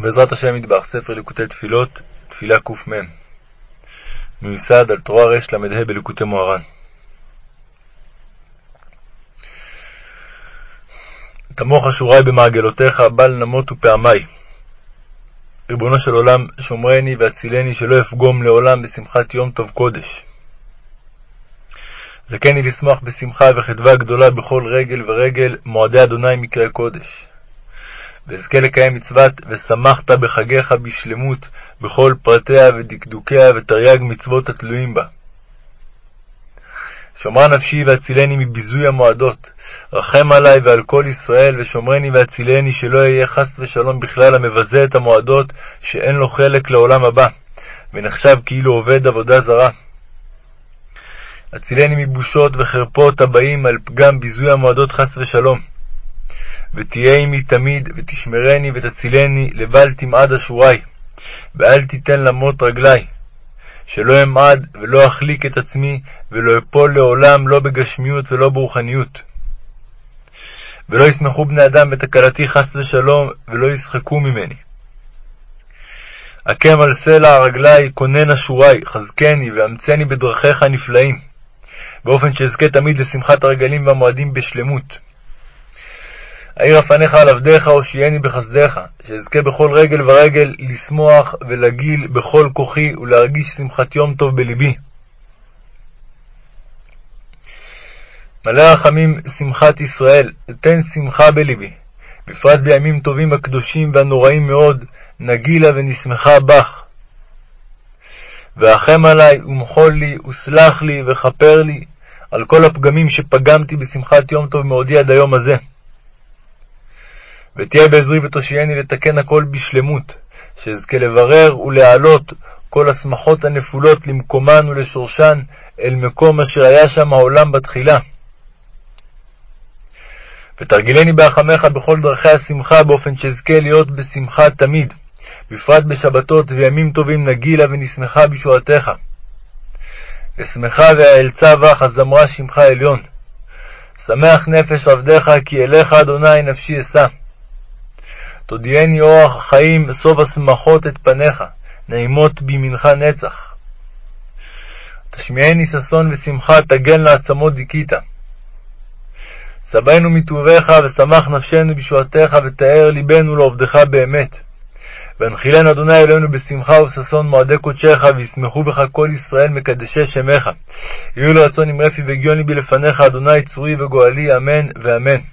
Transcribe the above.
בעזרת השם מטבח, ספר ליקוטי תפילות, תפילה קמ. מיוסד על תורה רל"ה בליקוטי מוהר"ן. תמוך אשורי במעגלותיך, בל נמות ופעמי. ריבונו של עולם, שומרני והצילני שלא אפגום לעולם בשמחת יום טוב קודש. זכני לשמוח בשמחה וחדווה גדולה בכל רגל ורגל, מועדי אדוני מקרה קודש. ואזכה לקיים מצוות ושמחת בחגיך בשלמות בכל פרטיה ודקדוקיה ותרי"ג מצוות התלויים בה. שומרה נפשי והצילני מביזוי המועדות, רחם עלי ועל כל ישראל, ושומרני והצילני שלא אהיה חס ושלום בכלל המבזה את המועדות שאין לו חלק לעולם הבא, ונחשב כאילו עובד עבודה זרה. הצילני מבושות וחרפות הבאים על פגם ביזוי המועדות חס ושלום. ותהיה עמי תמיד, ותשמרני ותצילני לבל תמעד אשורי, ואל תיתן למות רגלי, שלא אמעד ולא אחליק את עצמי, ולא אפול לעולם לא בגשמיות ולא ברוחניות. ולא ישמחו בני אדם בתקלתי חס ושלום, ולא ישחקו ממני. הקם על סלע רגלי, כונן אשורי, חזקני ואמצני בדרכיך הנפלאים, באופן שאזכה תמיד לשמחת הרגלים והמועדים בשלמות. האיר אפניך על עבדיך, הושיעני בחסדיך, שאזכה בכל רגל ורגל לשמוח ולגיל בכל כוחי, ולהרגיש שמחת יום טוב בלבי. מלא רחמים שמחת ישראל, תן שמחה בלבי, בפרט בימים טובים הקדושים והנוראים מאוד, נגילה ונשמחה בך. ואחם עלי, ומחול לי, וסלח לי, וכפר לי, על כל הפגמים שפגמתי בשמחת יום טוב מעודי עד היום הזה. ותהיה בעזרי ותושייני לתקן הכל בשלמות, שאזכה לברר ולהעלות כל השמחות הנפולות למקומן ולשורשן, אל מקום אשר היה שם העולם בתחילה. ותרגילני ברחמך בכל דרכי השמחה, באופן שאזכה להיות בשמחה תמיד, בפרט בשבתות וימים טובים נגילה ונשמחה בישועתך. אשמחה ואעלצה בך, הזמרה שמך עליון. שמח נפש עבדיך, כי אליך, אדוני, נפשי אשא. תודיעני אורח החיים, סוף השמחות את פניך, נעימות בימינך נצח. תשמיעני ששון ושמחה, תגן לעצמות דיכית. שבענו מטובך, ושמח נפשנו בישועתך, ותאר ליבנו לעובדך באמת. והנחילנו אדוני אלוהינו בשמחה וששון מועדי קודשך, וישמחו בך כל ישראל מקדשי שמך. יהיו לרצון עם רפי והגיון ליבי לפניך, אדוני צורי וגואלי, אמן ואמן.